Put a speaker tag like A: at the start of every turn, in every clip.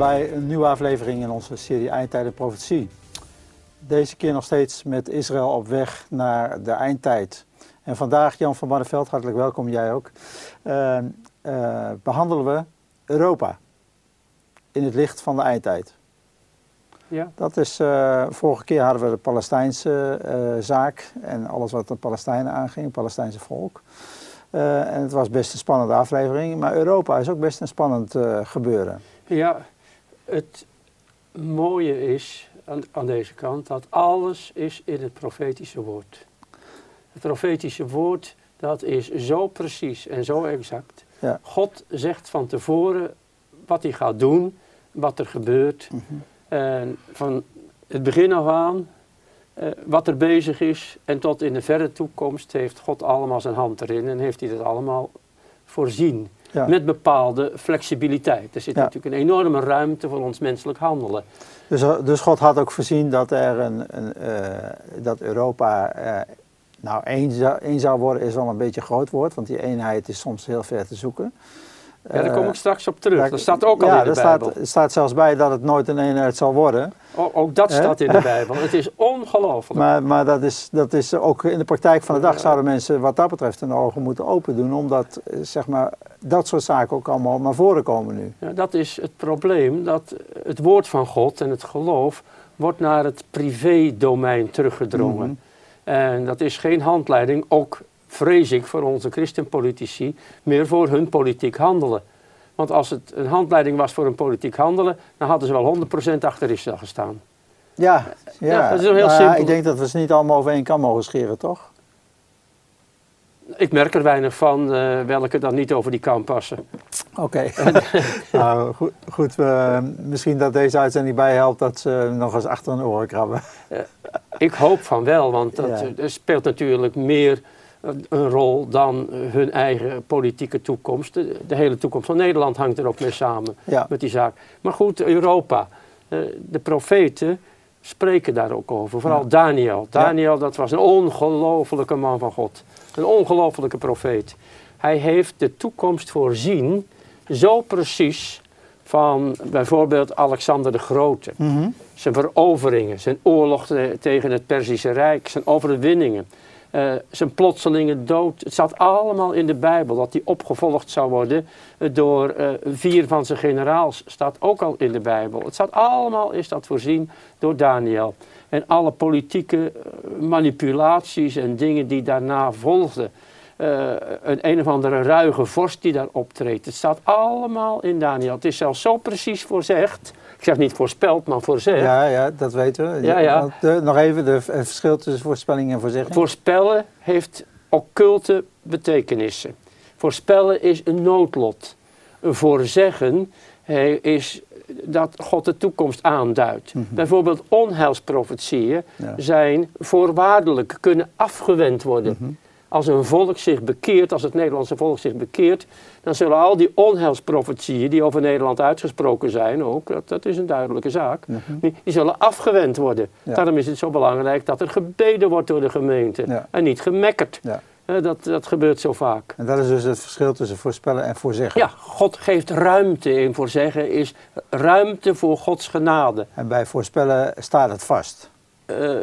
A: Bij een nieuwe aflevering in onze serie Eindtijden Profetie. Deze keer nog steeds met Israël op weg naar de eindtijd. En vandaag, Jan van Barneveld, hartelijk welkom, jij ook, uh, uh, behandelen we Europa in het licht van de eindtijd. Ja. Dat is, uh, vorige keer hadden we de Palestijnse zaak en alles wat de Palestijnen aanging, het Palestijnse volk. Uh, en het was best een spannende aflevering, maar Europa is ook best een spannend uh, gebeuren.
B: Ja, het mooie is aan, aan, deze kant dat alles is in het profetische woord. Het profetische woord, dat is zo precies en zo exact. Ja. God zegt van tevoren wat hij gaat doen, wat er gebeurt. Mm -hmm. En van het begin af aan uh, wat er bezig is. En tot in de verre toekomst heeft God allemaal zijn hand erin en heeft hij dat allemaal voorzien. Ja. Met bepaalde flexibiliteit. Er zit ja. natuurlijk een enorme ruimte voor ons menselijk handelen.
A: Dus, dus God had ook voorzien dat, er een, een uh, dat Europa uh, nou één zou, één zou worden, is wel een beetje groot woord, want die eenheid is soms heel ver te zoeken.
B: Ja, daar kom ik straks op terug. Dat staat ook al
A: ja,
B: in de Bijbel.
A: Staat, er staat zelfs bij dat het nooit een eenheid zal worden.
B: O, ook dat staat in de Bijbel. Het is ongelooflijk.
A: Maar, maar dat, is, dat is ook in de praktijk van de dag zouden mensen wat dat betreft hun ogen moeten open doen. Omdat zeg maar, dat soort zaken ook allemaal naar voren komen nu.
B: Ja, dat is het probleem. Dat het woord van God en het geloof wordt naar het privé-domein teruggedrongen. Mm -hmm. En dat is geen handleiding, ook vrees ik voor onze christenpolitici, meer voor hun politiek handelen. Want als het een handleiding was voor een politiek handelen, dan hadden ze wel 100% achter Israël gestaan.
A: Ja, ja.
B: ja dat is heel
A: nou,
B: simpel.
A: Ik denk dat we ze niet allemaal over één kam mogen scheren, toch?
B: Ik merk er weinig van uh, welke dan niet over die kam passen.
A: Oké. Okay. nou, goed, goed uh, misschien dat deze uitzending bijhelpt dat ze nog eens achter hun oren krabben.
B: Uh, ik hoop van wel, want dat, ja. speelt natuurlijk meer een rol dan hun eigen politieke toekomst. De, de, hele toekomst van Nederland hangt er ook mee samen ja. met die zaak. Maar goed, Europa. De profeten spreken daar ook over. Vooral ja. Daniel. Daniel, dat was een ongelofelijke man van God. Een ongelofelijke profeet. Hij heeft de toekomst voorzien, zo precies, van bijvoorbeeld Alexander de Grote. Mm -hmm. Zijn veroveringen, zijn oorlog tegen het Perzische Rijk, zijn overwinningen. Uh, zijn plotselinge dood. Het staat allemaal in de Bijbel dat hij opgevolgd zou worden door uh, vier van zijn generaals. Staat ook al in de Bijbel. Het staat allemaal, is dat voorzien door Daniel. En alle politieke manipulaties en dingen die daarna volgden. Een een of andere ruige vorst die daar optreedt. Het staat allemaal in Daniel. Het is zelfs zo precies voorzegd. Ik zeg niet voorspeld, maar voorzegd.
A: Ja, ja, dat weten we.
B: Ja, ja.
A: De, nog even het verschil tussen voorspelling en voorzegging.
B: Voorspellen heeft occulte betekenissen. Voorspellen is een noodlot. Een voorzeggen is dat God de toekomst aanduidt. Mm -hmm. Bijvoorbeeld onheilsprofetieën ja. zijn voorwaardelijk, kunnen afgewend worden. Mm -hmm. Als een volk zich bekeert, als het Nederlandse volk zich bekeert, dan zullen al die onheilsprofetieën die over Nederland uitgesproken zijn, ook, dat, dat is een duidelijke zaak, mm -hmm. die, die, zullen afgewend worden. Ja. Daarom is het zo belangrijk dat er gebeden wordt door de gemeente ja. en niet gemekkerd. Ja. Dat, dat gebeurt zo vaak.
A: En dat is dus het verschil tussen voorspellen en voorzeggen.
B: Ja, God geeft ruimte in voorzeggen, is ruimte voor Gods genade.
A: En bij voorspellen staat het vast.
B: Uh,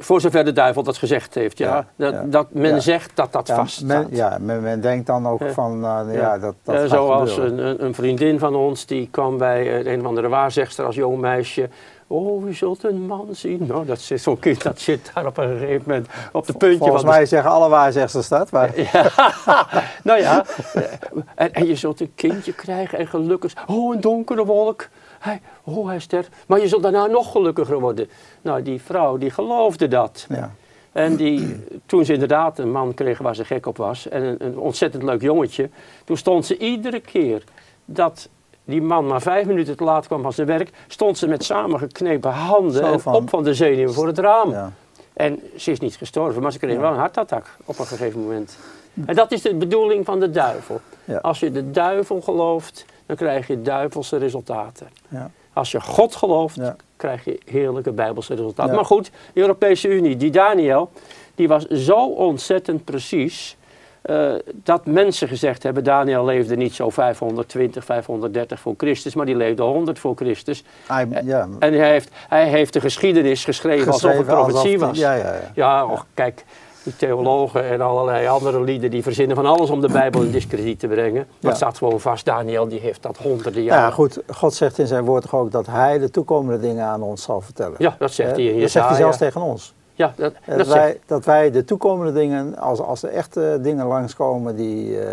B: voor zover de duivel dat gezegd heeft, ja. ja dat, ja. dat, men ja. zegt dat dat vast
A: men, Ja, men, men, denkt dan ook van, uh, ja. dat, dat uh,
B: Zoals een, een, vriendin van ons, die kwam bij een of andere waarzegster als jong meisje. Oh, u zult een man zien. Nou, dat zit zo'n kind, dat zit daar op een gegeven moment op de puntje.
A: Volgens
B: van
A: mij zeggen alle waarzegsters dat. Maar...
B: nou ja, en, en je zult een kindje krijgen en gelukkig. Oh, een donkere wolk. Hij, oh, hij sterft. Maar je zult daarna nog gelukkiger worden. Nou, die vrouw, die geloofde dat. Ja. En die, toen ze inderdaad een man kreeg waar ze gek op was, en een, een ontzettend leuk jongetje, toen stond ze iedere keer dat die man maar vijf minuten te laat kwam van zijn werk, stond ze met samengeknepen handen van... op van de zenuwen voor het raam. Ja. En ze is niet gestorven, maar ze kreeg ja. wel een hartattack op een gegeven moment. En dat is de bedoeling van de duivel. Ja. Als je de duivel gelooft, dan krijg je duivelse resultaten. Ja. Als je God gelooft, ja. krijg je heerlijke bijbelse resultaten. Maar goed, de Europese Unie, die Daniel, die was zo ontzettend precies uh, dat mensen gezegd hebben, Daniel leefde niet zo 520, 530 voor Christus, maar die leefde 100 voor Christus. En hij heeft, hij heeft de geschiedenis geschreven, alsof het profetie was. Ja, ja, ja. ja och, kijk, theologen en allerlei andere lieden die verzinnen van alles om de Bijbel in discrediet te brengen. Maar het staat gewoon vast, Daniel die heeft dat honderden jaren.
A: Ja goed, God zegt in zijn woord toch ook dat hij de toekomende dingen aan ons zal vertellen.
B: Ja, dat zegt hij in Jesaja.
A: Dat zegt hij zelfs tegen ons.
B: Ja, dat,
A: dat, wij, dat wij de toekomende dingen, als, als er echte dingen langskomen die, uh,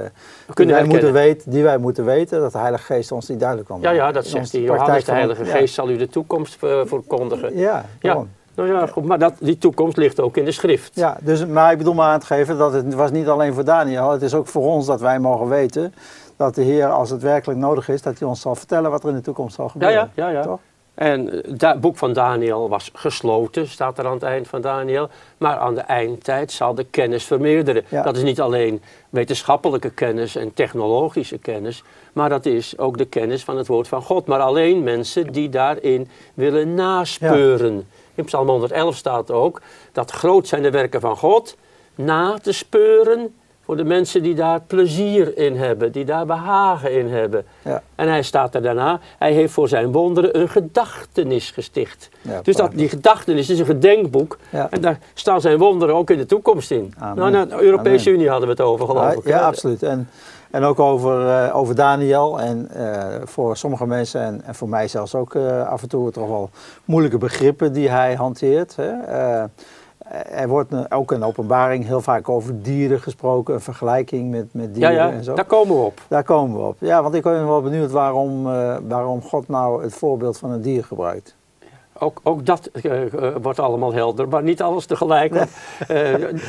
A: die, wij moeten weten, die wij moeten weten, dat de Heilige Geest ons die duidelijk kan
B: maken. Ja, ja dat zegt hij. Johannes, de Heilige Geest zal u de toekomst uh, voorkondigen.
A: Ja, ja.
B: Nou ja, goed, maar dat, die toekomst ligt ook in de schrift.
A: Ja, dus, maar ik bedoel maar aan te geven dat het was niet alleen voor Daniel, het is ook voor ons dat wij mogen weten dat de Heer, als het werkelijk nodig is, dat hij ons zal vertellen wat er in de toekomst zal gebeuren.
B: Ja, ja, ja. ja. Toch? En het boek van Daniel was gesloten, staat er aan het eind van Daniel. Maar aan de eindtijd zal de kennis vermeerderen. Dat is niet alleen wetenschappelijke kennis en technologische kennis, maar dat is ook de kennis van het woord van God. Maar alleen mensen die daarin willen naspeuren. In Psalm 111 staat ook dat groot zijn de werken van God, na te speuren voor de mensen die daar plezier in hebben, die daar behagen in hebben. Ja. En hij staat er daarna, hij heeft voor zijn wonderen een gedachtenis gesticht. dus dat, die gedachtenis is een gedenkboek. En daar staan zijn wonderen ook in de toekomst in. Nou, nou, de Europese Unie hadden we het over, geloof
A: ik. Ja, absoluut. En, en ook over, uh, over Daniel. En uh, voor sommige mensen, en, en voor mij zelfs ook uh, af en toe toch wel moeilijke begrippen die hij hanteert. Hè? er wordt ook in openbaring heel vaak over dieren gesproken, een vergelijking met, met dieren
B: ja, ja,
A: en zo.
B: Daar komen we op.
A: Daar komen we op. Ja, want ik ben wel benieuwd waarom, uh, waarom God nou het voorbeeld van een dier gebruikt.
B: Ook, ook dat uh, wordt allemaal helder, maar niet alles tegelijk.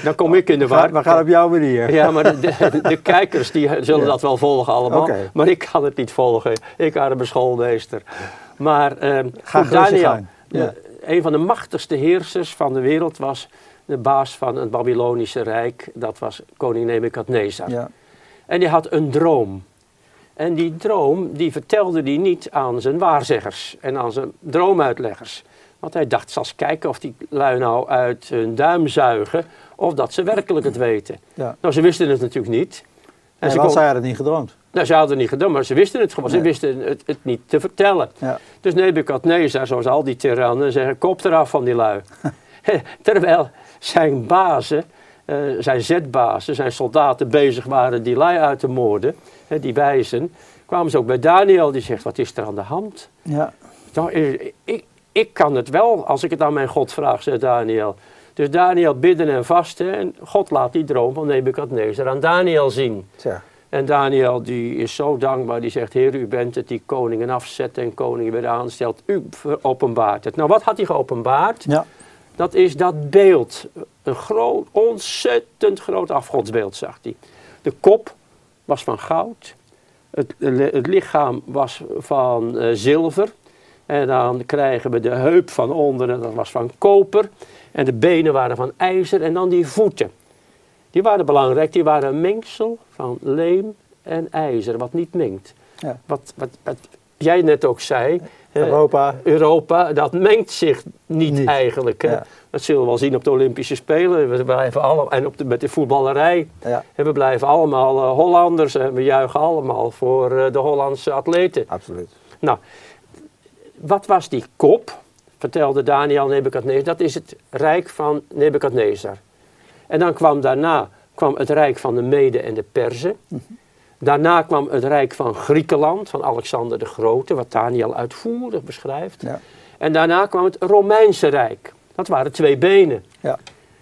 B: dan kom ik in de war.
A: We gaan op jouw manier.
B: Ja, maar de, de, de kijkers die zullen dat wel volgen allemaal. Okay. Maar ik kan het niet volgen. Ik arme schoolmeester. Maar
A: Ga Daniel,
B: ja een van de machtigste heersers van de wereld was de baas van het Babylonische Rijk. Dat was koning Nebukadnezar. Ja. En die had een droom. En die droom, die vertelde hij niet aan zijn waarzeggers en aan zijn droomuitleggers. Want hij dacht, zal eens kijken of die lui nou uit hun duim zuigen of dat ze werkelijk het weten. Ja. Nou, ze wisten het natuurlijk niet.
A: En, ze kon... zij hadden het niet gedroomd.
B: Nou, ze hadden het niet gedaan, maar ze wisten het gewoon. Ze wisten het, het, niet te vertellen. Ja. Dus Nebukadnezar, zoals al die tirannen, zeggen, kop eraf van die lui. Terwijl zijn bazen, uh, zijn zetbazen, zijn soldaten bezig waren die lui uit te moorden, die wijzen, kwamen ze ook bij Daniel, die zegt, wat is er aan de hand? Ja. Nou, ik, ik kan het wel, als ik het aan mijn God vraag, zegt Daniel. Dus Daniel bidden en vasten en God laat die droom van Nebukadnezar aan Daniel zien. Tja. En Daniel die is zo dankbaar, die zegt, Heer, u bent het die koningen afzet en koningen weer aanstelt. U openbaart het. Nou, wat had hij geopenbaard? Ja. Dat is dat beeld. Een groot, ontzettend groot afgodsbeeld, zag hij. De kop was van goud. Het, het lichaam was van uh, zilver. En dan krijgen we de heup van onderen, dat was van koper. En de benen waren van ijzer. En dan die voeten. Die waren belangrijk, die waren een mengsel van leem en ijzer, wat niet mengt. Ja. Wat, wat, wat, jij net ook zei,
A: Europa.
B: Europa, dat mengt zich niet, eigenlijk. Hè? Dat zullen we wel zien op de Olympische Spelen. We blijven allemaal, en op de, met de voetballerij. Ja. En we blijven allemaal uh, Hollanders en we juichen allemaal voor uh, de Hollandse atleten.
A: Absoluut.
B: Nou, wat was die kop? Vertelde Daniel Nebukadnezar. Dat is het rijk van Nebukadnezar. En dan kwam daarna kwam het rijk van de Mede en de Perzen. Daarna kwam het rijk van Griekenland, van Alexander de Grote, wat Daniel uitvoerig beschrijft. Ja. En daarna kwam het Romeinse Rijk. Dat waren twee benen. Ja.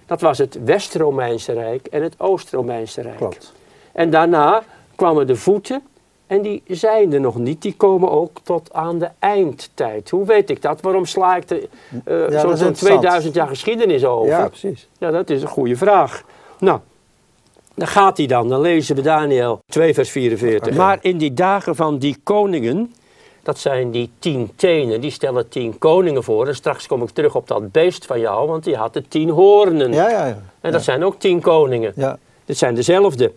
B: Dat was het West-Romeinse Rijk en het Oost-Romeinse Rijk. Klopt. En daarna kwamen de voeten en die zijn er nog niet. Die komen ook tot aan de eindtijd. Hoe weet ik dat? Waarom sla ik er uh, zo'n zo 2000 jaar geschiedenis over?
A: Ja, precies.
B: Ja, dat is een goede vraag. Nou, dan gaat hij dan. Dan lezen we Daniel 2 vers 44. Maar in die dagen van die koningen, dat zijn die tien tenen, die stellen tien koningen voor. En straks kom ik terug op dat beest van jou, want die had de tien hoornen.
A: Ja, ja, ja.
B: En dat zijn ook tien koningen. Ja. Dit zijn dezelfde.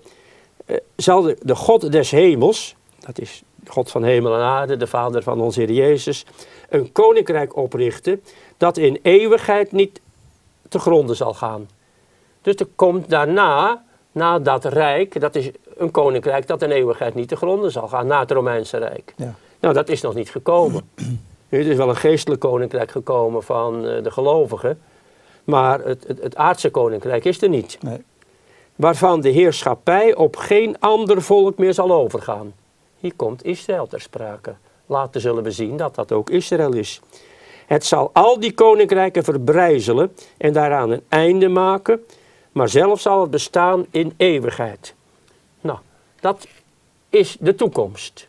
B: Uh, zal de, de God des hemels, dat is God van hemel en aarde, de Vader van onze Heer Jezus, een koninkrijk oprichten dat in eeuwigheid niet te gronden zal gaan. Dus er komt daarna na dat rijk, dat is een koninkrijk dat in eeuwigheid niet te gronden zal gaan, na het Romeinse Rijk. Ja. Nou, dat is nog niet gekomen. Nu, is wel een geestelijk koninkrijk gekomen van uh, de gelovigen, maar het, het, het, aardse koninkrijk is er niet. Nee. Waarvan de heerschappij op geen ander volk meer zal overgaan. Hier komt Israël ter sprake. Later zullen we zien dat dat ook Israël is. Het zal al die koninkrijken verbrijzelen en daaraan een einde maken, maar zelf zal het bestaan in eeuwigheid. Nou, dat is de toekomst.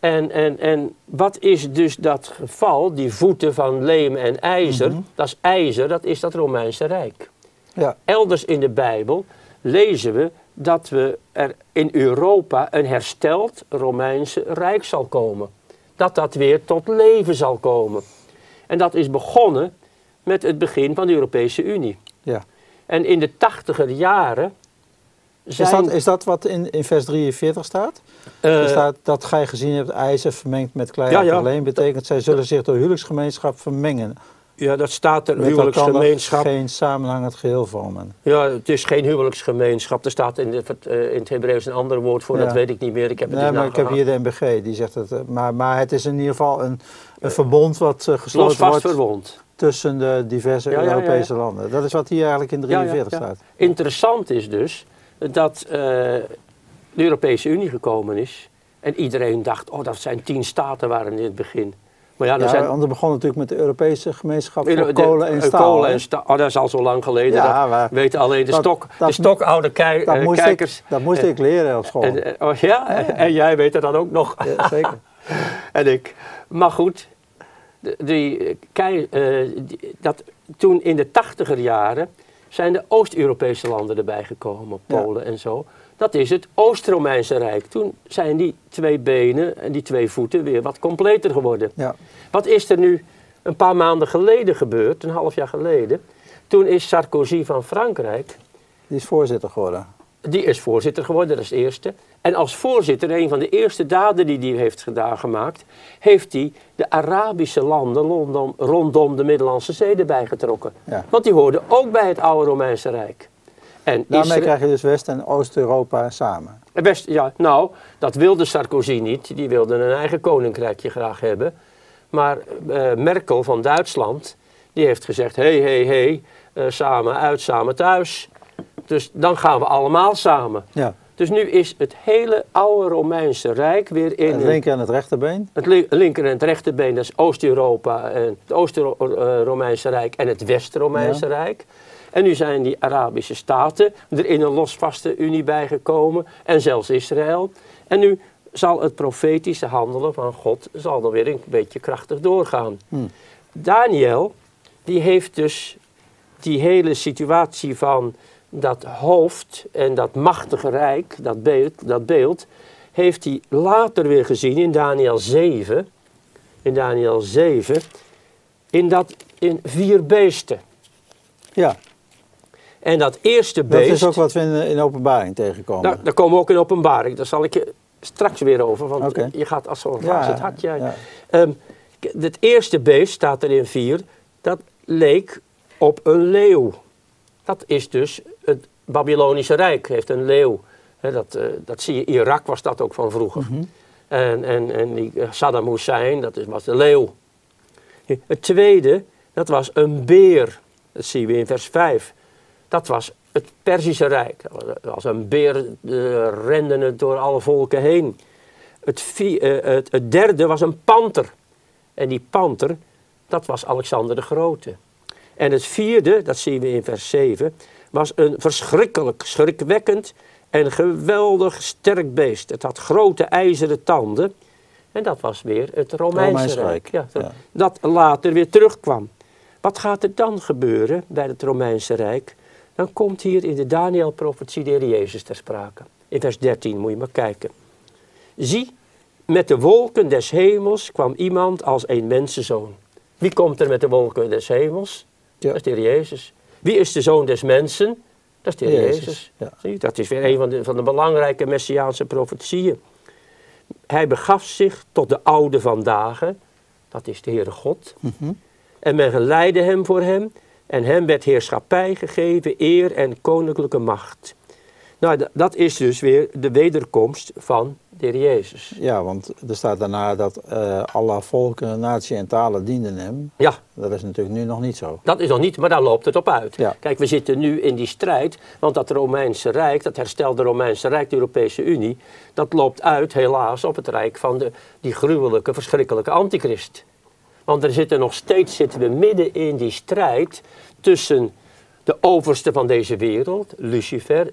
B: En, en, en wat is dus dat geval, die voeten van leem en ijzer? Mhm. Dat is ijzer, dat is dat Romeinse Rijk. Ja. Elders in de Bijbel lezen we dat we er in Europa een hersteld Romeinse Rijk zal komen. Dat dat weer tot leven zal komen. En dat is begonnen met het begin van de Europese Unie. Ja. En in de tachtiger jaren
A: zijn... Is, dat, is dat wat in, in vers 43 staat? Uh, staat dat gij gezien hebt ijzer vermengd met klei ja, ja. alleen betekent zij zullen zich door huwelijksgemeenschap vermengen.
B: Ja, dat staat er, huwelijksgemeenschap.
A: geen samenhangend geheel vormen.
B: Ja, het is geen huwelijksgemeenschap. Er staat in, de, uh, in het Hebreeuws een ander woord voor, dat weet ik niet meer. Ik heb het
A: nee, maar ik heb hier de MBG, die zegt het. Uh, maar, maar het is in ieder geval een, een verbond wat uh, gesloten wordt verbond. tussen de diverse Europese landen. Dat is wat hier eigenlijk in 43 staat.
B: Interessant is dus dat de Europese Unie gekomen is en iedereen dacht, oh dat zijn tien staten waren in het begin.
A: Maar ja, ja zijn... want we begonnen natuurlijk met de Europese gemeenschap voor kolen en staal. Kolen en
B: staal. Oh, dat is al zo lang geleden. Ja, dat weten alleen de, stok, de stokoude kei, dat
A: moest
B: kijkers.
A: Ik, dat moest ik leren op school.
B: En, oh, ja? en jij weet het dan ook nog.
A: Ja, zeker.
B: en ik. Maar goed, die, kei, uh, dat, toen in de tachtiger jaren zijn de Oost-Europese landen erbij gekomen, Polen en zo. Dat is het Oost-Romeinse Rijk. Toen zijn die twee benen en die twee voeten weer wat completer geworden. Ja. Wat is er nu een paar maanden geleden gebeurd, een half jaar geleden? Toen is Sarkozy van Frankrijk...
A: Die is voorzitter geworden.
B: Die is voorzitter geworden, dat is het eerste. En als voorzitter, een van de eerste daden die hij heeft gedaan gemaakt, heeft hij de Arabische landen rondom, rondom de Middellandse Zee erbij getrokken. Ja. Want die hoorden ook bij het oude Romeinse Rijk.
A: En Daarmee krijg je dus West- en Oost-Europa samen.
B: West, ja, nou, dat wilde Sarkozy niet. Die wilde een eigen koninkrijkje graag hebben. Maar uh, Merkel van Duitsland, die heeft gezegd, hé, hé, hé, samen uit, samen thuis. Dus dan gaan we allemaal samen. Ja. Dus nu is het hele oude Romeinse Rijk weer in...
A: Het linker en het rechterbeen?
B: Het linker en het rechterbeen, dat is Oost-Europa, het Oost-Romeinse Rijk en het West-Romeinse Rijk. En nu zijn die Arabische staten er in een losvaste unie bijgekomen en zelfs Israël. En nu zal het profetische handelen van God zal dan weer een beetje krachtig doorgaan. Hmm. Daniel, die heeft dus die hele situatie van dat hoofd en dat machtige rijk, dat beeld, dat beeld heeft hij later weer gezien in Daniel 7. In Daniel 7, in, dat, in vier beesten.
A: Ja.
B: En dat eerste beest...
A: Dat is ook wat we in, in openbaring tegenkomen.
B: Nou, daar komen we ook in openbaring. Daar zal ik je straks weer over, want je gaat als zo'n ja, het hartje. Ja. Um, het eerste beest, staat er in vier, dat leek op een leeuw. Dat is dus het Babylonische Rijk, heeft een leeuw. dat, uh, dat zie je, Irak was dat ook van vroeger. Mm -hmm. En, en, en die eh, Saddam Hussein, dat is, was de leeuw. Het tweede, dat was een beer. Dat zien we in vers 5. Dat was het Perzische Rijk. Als een beer uh, rende het door alle volken heen. Het, uh, het, het, derde was een panter. En die panter, dat was Alexander de Grote. En het vierde, dat zien we in vers 7, was een verschrikkelijk, schrikwekkend en geweldig sterk beest. Het had grote ijzeren tanden. En dat was weer het Romeinse, Rijk. Ja, dat, dat later weer terugkwam. Wat gaat er dan gebeuren bij het Romeinse Rijk? dan komt hier in de Daniel-profetie de Heer Jezus ter sprake. In vers 13 moet je maar kijken. Zie, met de wolken des hemels kwam iemand als een mensenzoon. Wie komt er met de wolken des hemels? Ja. Dat is de Heer Jezus. Wie is de zoon des mensen? Dat is de Heer Jezus. Jezus. Ja. Zie, dat is weer een van de, van de belangrijke messiaanse profetieën. Hij begaf zich tot de oude vandaag. Dat is de Heere God. Mm En men geleidde hem voor hem en hem werd heerschappij gegeven, eer en koninklijke macht. Nou, dat is dus weer de wederkomst van de Heer Jezus.
A: Ja, want er staat daarna dat uh, alle volken, naties en talen dienden hem.
B: Ja.
A: Dat is natuurlijk nu nog niet zo.
B: Dat is nog niet, maar daar loopt het op uit. Ja. Kijk, we zitten nu in die strijd, want dat Romeinse Rijk, dat herstelde Romeinse Rijk, de Europese Unie, dat loopt uit helaas op het Rijk van de, die gruwelijke, verschrikkelijke antichrist. Want er zitten nog steeds, zitten we midden in die strijd tussen de overste van deze wereld, Lucifer,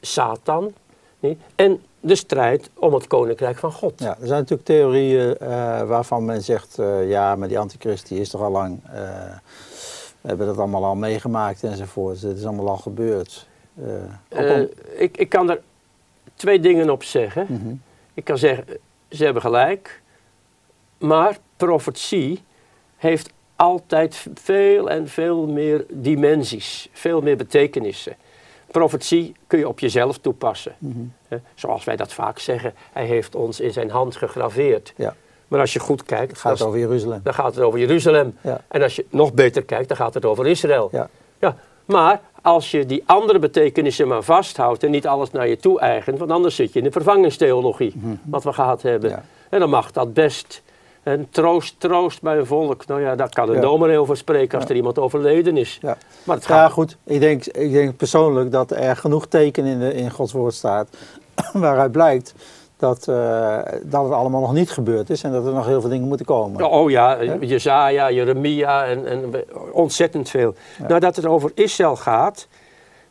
B: Satan, nee, en de strijd om het koninkrijk van God.
A: Ja, er zijn natuurlijk theorieën uh, waarvan men zegt, uh, ja, maar die antichrist die is toch al lang, uh, we hebben dat allemaal al meegemaakt enzovoort. Het is allemaal al gebeurd.
B: Ik, ik kan er twee dingen op zeggen. Mm -hmm. Ik kan zeggen, ze hebben gelijk, maar profetie heeft altijd veel en veel meer dimensies, veel meer betekenissen. Profetie kun je op jezelf toepassen. Mm Zoals wij dat vaak zeggen, hij heeft ons in zijn hand gegraveerd. Ja. Maar als je goed kijkt...
A: Het gaat over Jeruzalem.
B: Dan gaat het over Jeruzalem. Ja. En als je nog beter kijkt, dan gaat het over Israël.
A: Ja.
B: Ja, maar als je die andere betekenissen maar vasthoudt en niet alles naar je toe eigent, want anders zit je in de vervangingstheologie, mm wat we gehad hebben. Ja. En dan mag dat best. En troost, troost bij een volk. Nou ja, daar kan een dominee over spreken als er iemand overleden is.
A: Ja, maar het gaat... goed. Ik denk, ik denk persoonlijk dat er genoeg teken in, de, in Gods woord staat waaruit blijkt dat, uh, dat het allemaal nog niet gebeurd is en dat er nog heel veel dingen moeten komen.
B: Oh ja, Jezaja, Jeremia en, en ontzettend veel. Ja. Nou, dat het over Israël gaat,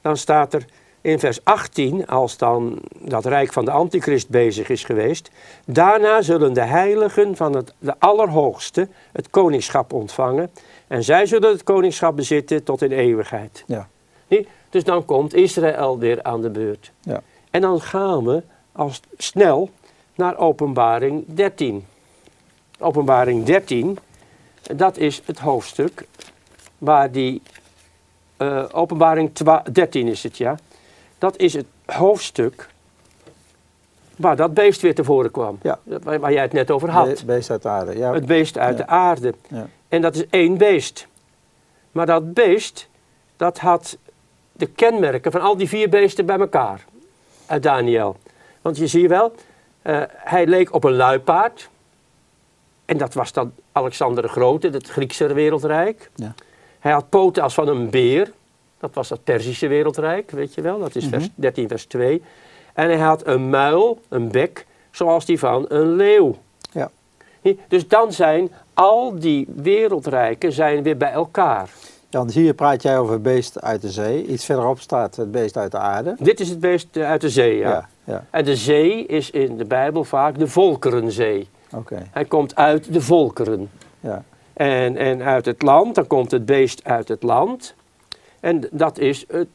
B: dan staat er in vers 18, als dan dat rijk van de antichrist bezig is geweest, daarna zullen de heiligen van het, de Allerhoogste het koningschap ontvangen en zij zullen het koningschap bezitten tot in eeuwigheid.
A: Ja.
B: Nee? Dus dan komt Israël weer aan de beurt.
A: Ja.
B: En dan gaan we als snel naar openbaring 13. Openbaring 13, dat is het hoofdstuk waar die, uh, openbaring 13 is het ja, dat is het hoofdstuk waar dat beest weer tevoren kwam.
A: Ja.
B: Waar, waar, jij het net over had.
A: Het beest uit de aarde. Ja.
B: Het beest uit
A: ja.
B: de aarde.
A: Ja.
B: En dat is één beest. Maar dat beest, dat had de kenmerken van al die vier beesten bij elkaar. Uit Daniel. Want je ziet wel, uh, hij leek op een luipaard. En dat was dan Alexander de Grote, het Griekse wereldrijk.
A: Ja.
B: Hij had poten als van een beer. Dat was het Perzische wereldrijk, weet je wel. Dat is
A: Mhm.
B: vers 13, vers 2. En hij had een muil, een bek, zoals die van een leeuw.
A: Ja.
B: Dus dan zijn al die wereldrijken zijn weer bij elkaar.
A: Dan hier praat jij over het beest uit de zee. Iets verderop staat het beest uit de aarde.
B: Dit is het beest uit de zee, ja.
A: Ja, ja.
B: En de zee is in de Bijbel vaak de volkerenzee.
A: Oké.
B: Hij komt uit de volkeren.
A: Ja.
B: En, en uit het land, dan komt het beest uit het land. En dat is het,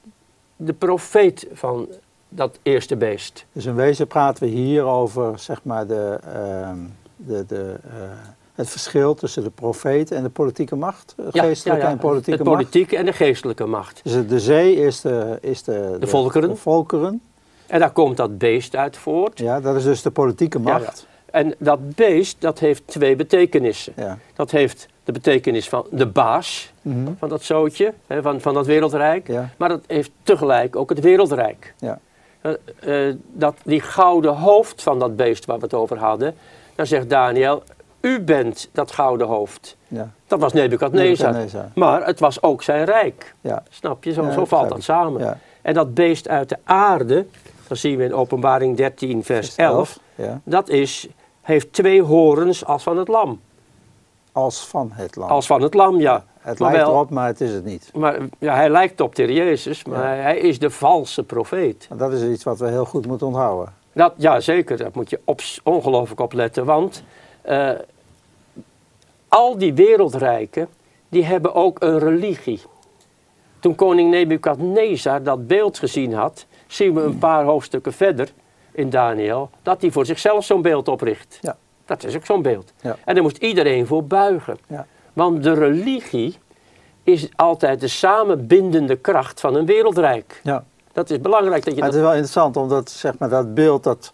B: de profeet van dat eerste beest.
A: Dus in wezen praten we hier over zeg maar de, ehm, de, de, eh, het verschil tussen de profeet en de politieke macht. De geestelijke en politieke
B: de politieke en de geestelijke macht.
A: macht. Dus de zee is de, is de,
B: De volkeren.
A: de volkeren.
B: En daar komt dat beest uit voort.
A: Ja, dat is dus de politieke macht.
B: En dat beest, dat heeft twee betekenissen. Dat heeft de betekenis van de baas
A: Mhm.
B: van dat zootje, hè, van, van dat wereldrijk.
A: Ja.
B: Maar dat heeft tegelijk ook het wereldrijk.
A: Ja.
B: Eh, eh, dat die gouden hoofd van dat beest waar we het over hadden, dan zegt Daniel, u bent dat gouden hoofd.
A: Ja.
B: Dat was Nebukadnezar. Maar het was ook zijn rijk.
A: Ja.
B: Snap je? Zo,
A: Ja,
B: zo valt dat samen. En dat beest uit de aarde, dat zien we in openbaring 13 vers 11,
A: Ja.
B: dat is, heeft twee horens als van het lam.
A: Als van het land.
B: Als van het lam, ja.
A: het
B: maar
A: lijkt
B: wel-
A: erop, maar het is het niet.
B: Maar ja, hij lijkt op de Heer Jezus, maar hij is de valse profeet.
A: En dat is iets wat we heel goed moeten onthouden.
B: Dat, ja, zeker. Daar moet je op, ongelooflijk op letten. Want eh, al die wereldrijken, die hebben ook een religie. Toen koning Nebukadnezar dat beeld gezien had, zien we een paar hoofdstukken verder in Daniel, dat hij voor zichzelf zo'n beeld opricht.
A: Ja.
B: Dat is ook zo'n beeld.
A: Ja.
B: En daar moest iedereen voor buigen.
A: Ja.
B: Want de religie is altijd de samenbindende kracht van een wereldrijk.
A: Ja.
B: Dat is belangrijk dat je
A: Maar het
B: dat...
A: is wel interessant, omdat zeg maar, dat beeld dat,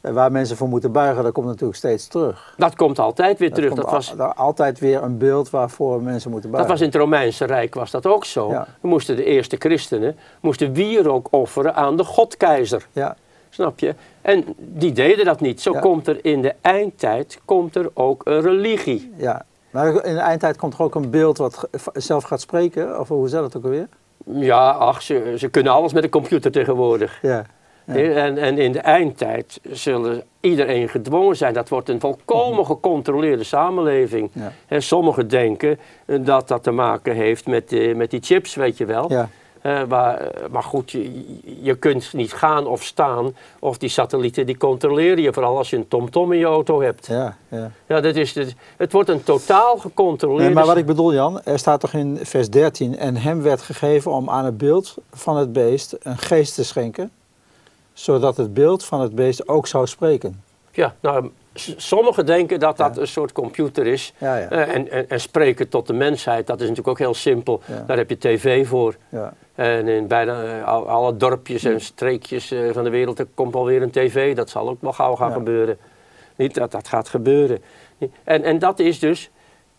A: waar mensen voor moeten buigen, dat komt natuurlijk steeds terug.
B: Dat komt altijd weer terug. Dat
A: was altijd weer een beeld waarvoor mensen moeten buigen.
B: Dat was in het Romeinse Rijk was dat ook zo. We moesten de eerste christenen moesten wierook offeren aan de godkeizer. Ja. Snap je? En die deden dat niet. Zo komt er in de eindtijd komt er ook een religie.
A: Ja, maar in de eindtijd komt er ook een beeld wat zelf gaat spreken. Of hoe zit het ook alweer?
B: Ja, ach, ze, ze kunnen alles met een computer tegenwoordig. Ja. En, en, in de eindtijd zullen iedereen gedwongen zijn. Dat wordt een volkomen gecontroleerde samenleving. Ja. sommigen denken dat dat te maken heeft met, uh, met die chips, weet je wel. Ja. Uh, maar, maar, goed, je, je, kunt niet gaan of staan of die satellieten die controleren je. Vooral als je een TomTom in je auto hebt. Ja, ja. ja dat is, het, het wordt een totaal gecontroleerd. Nee,
A: maar wat ik bedoel Jan, er staat toch in vers 13... en hem werd gegeven om aan het beeld van het beest een geest te schenken... zodat het beeld van het beest ook zou spreken.
B: Ja, nou, sommigen denken dat dat een soort computer is. Ja, ja. Uh, en, en, spreken tot de mensheid, dat is natuurlijk ook heel simpel. Daar heb je tv voor. En in bijna uh, alle dorpjes en streekjes uh, van de wereld komt alweer een tv. Dat zal ook wel gauw gaan gebeuren. Niet dat dat gaat gebeuren. En, en dat is dus,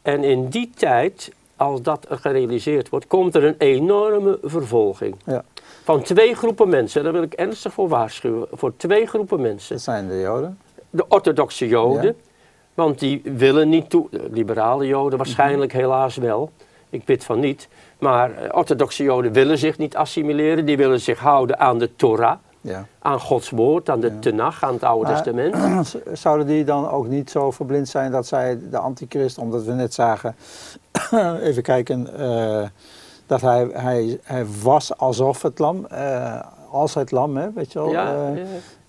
B: en in die tijd, als dat gerealiseerd wordt, komt er een enorme vervolging. Ja. Van twee groepen mensen, daar wil ik ernstig voor waarschuwen. Voor twee groepen mensen.
A: Dat zijn de Joden?
B: De orthodoxe Joden. Want die willen niet toe, liberale Joden waarschijnlijk mhm. helaas wel. Ik bid van niet. Maar eh, orthodoxe Joden willen zich niet assimileren. Die willen zich houden aan de Torah. Ja. Aan Gods woord, aan de ja. Tenach, aan het Oude Testament.
A: Zouden die dan ook niet zo verblind zijn dat zij de antichrist, omdat we net zagen, even kijken, uh, dat hij, hij, hij was alsof het lam, uh, als het lam, hè, weet je wel. Ja,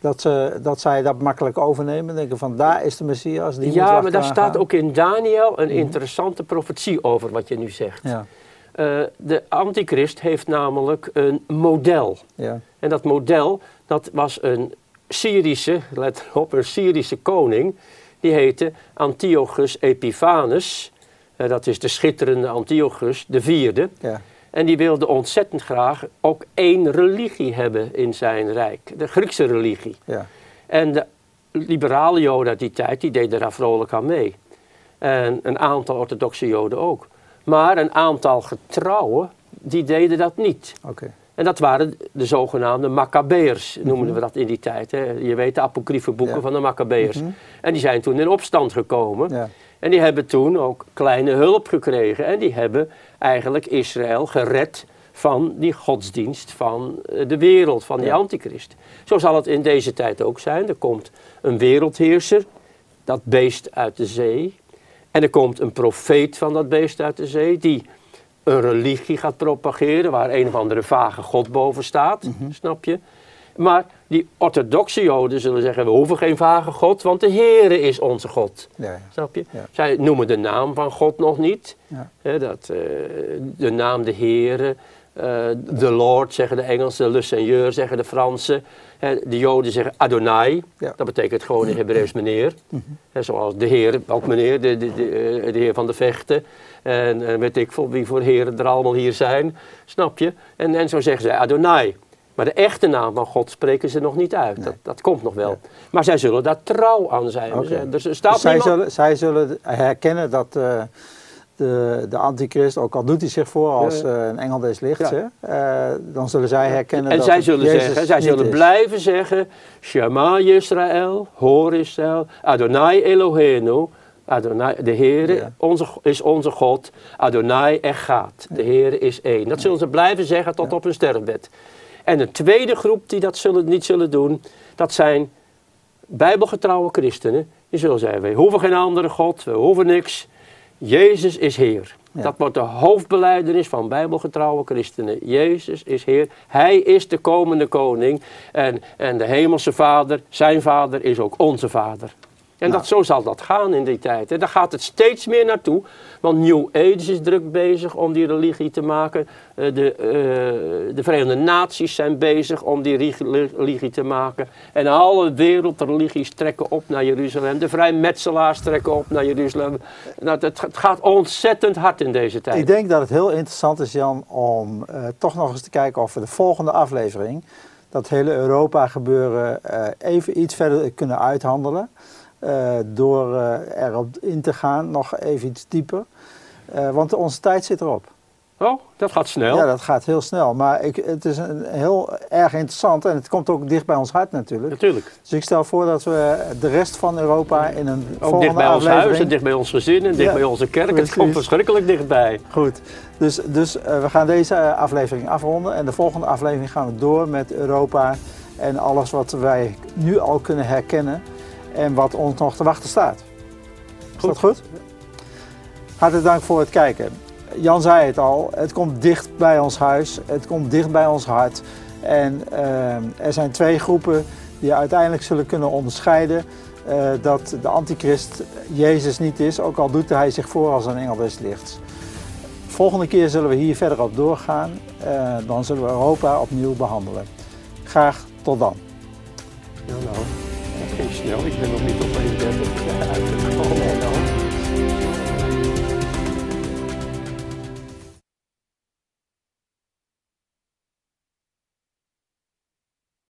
A: dat, ze, dat zij dat makkelijk overnemen. Denken van daar is de Messias. Die
B: ja, maar daar staat ook in Daniel een mhm. interessante profetie over wat je nu zegt. Ja. Uh, de antichrist heeft namelijk een model. Ja. En dat model, dat was een Syrische, let op, een Syrische koning. Die heette Antiochus Epiphanes. Uh, dat is de schitterende Antiochus, de vierde. Ja. En die wilde ontzettend graag ook één religie hebben in zijn rijk. De Griekse religie. Ja. En de liberale joden uit die tijd, die deden daar vrolijk aan mee. En een aantal orthodoxe joden ook. Maar een aantal getrouwen, die deden dat niet. Okay. En dat waren de zogenaamde Maccabeërs, noemden mhm. we dat in die tijd. Hè. Je weet de apocryfe boeken van de Maccabeërs. Mhm. En die zijn toen in opstand gekomen. Ja. En die hebben toen ook kleine hulp gekregen. En die hebben eigenlijk Israël gered van die godsdienst van eh, de wereld, van die antichrist. Zo zal het in deze tijd ook zijn. Er komt een wereldheerser, dat beest uit de zee. En er komt een profeet van dat beest uit de zee, die een religie gaat propageren, waar een of andere vage god boven staat, mhm. snap je? Maar die orthodoxe Joden zullen zeggen, we hoeven geen vage God, want de Heere is onze God. Ja, Snap je? Zij noemen de naam van God nog niet. dat, uh, de naam de Heere, de uh, Lord zeggen de Engelsen, Le Seigneur zeggen de Fransen. de Joden zeggen Adonai, dat betekent gewoon in Hebreeuws meneer. Mm zoals de Heer, ook meneer, de, de, de, eh, de Heer van de Vechten. En weet ik veel wie voor heren er allemaal hier zijn, snap je? En, en zo zeggen ze Adonai. Maar de echte naam van God spreken ze nog niet uit. Dat, dat, komt nog wel. Maar zij zullen daar trouw aan zijn. Okay. Dus, staat
A: dus zij, zullen, zij zullen herkennen dat uh, de, de antichrist, ook al doet hij zich voor als uh, een engel des lichts, hè, uh, dan zullen zij herkennen
B: en
A: dat
B: zij zullen zeggen, zij zullen blijven zeggen, Shema Yisrael, hoor Israël, Adonai Eloheinu, Adonai, de Heer onze, is onze God, Adonai Echad, de Heer is één. Dat zullen ze blijven zeggen tot op hun sterfbed. En een tweede groep die dat zullen, niet zullen doen, dat zijn bijbelgetrouwe christenen. Die zullen zeggen, we hoeven geen andere God, we hoeven niks. Jezus is Heer. Dat wordt de hoofdbeleidenis van bijbelgetrouwe christenen. Jezus is Heer. Hij is de komende koning. En, en de hemelse vader, zijn vader, is ook onze vader. En dat, zo zal dat gaan in die tijd. En daar gaat het steeds meer naartoe. Want New Age is druk bezig om die religie te maken. Eh, de, uh, de Verenigde Naties zijn bezig om die religie te maken. En alle wereldreligies trekken op naar Jeruzalem. De vrijmetselaars trekken op naar Jeruzalem. Nou, het, het, gaat ontzettend hard in deze tijd.
A: Ik denk dat het heel interessant is, Jan, om uh, toch nog eens te kijken of we de volgende aflevering dat hele Europa gebeuren even iets verder kunnen uithandelen. Door erop in te gaan, nog even iets dieper. want onze tijd zit erop.
B: Oh, dat gaat snel.
A: Ja, dat gaat heel snel. Maar ik, het is een, heel erg interessant en het komt ook dicht bij ons hart natuurlijk.
B: Natuurlijk.
A: Dus ik stel voor dat we de rest van Europa in een ook volgende
B: dicht bij ons huis en dicht bij ons gezin en dicht bij onze kerk. Het komt verschrikkelijk dichtbij.
A: Goed. Dus, dus uh, we gaan deze aflevering afronden en de volgende aflevering gaan we door met Europa en alles wat wij nu al kunnen herkennen en wat ons nog te wachten staat. Is goed. dat goed? Hartelijk dank voor het kijken. Jan zei het al, het komt dicht bij ons huis, het komt dicht bij ons hart. En uh, er zijn twee groepen die uiteindelijk zullen kunnen onderscheiden uh, dat de antichrist Jezus niet is, ook al doet hij zich voor als een engel des lichts. Volgende keer zullen we hier verder op doorgaan, uh, dan zullen we Europa opnieuw behandelen. Graag tot dan.
B: Ja geen snel. Ik ben nog niet op 31.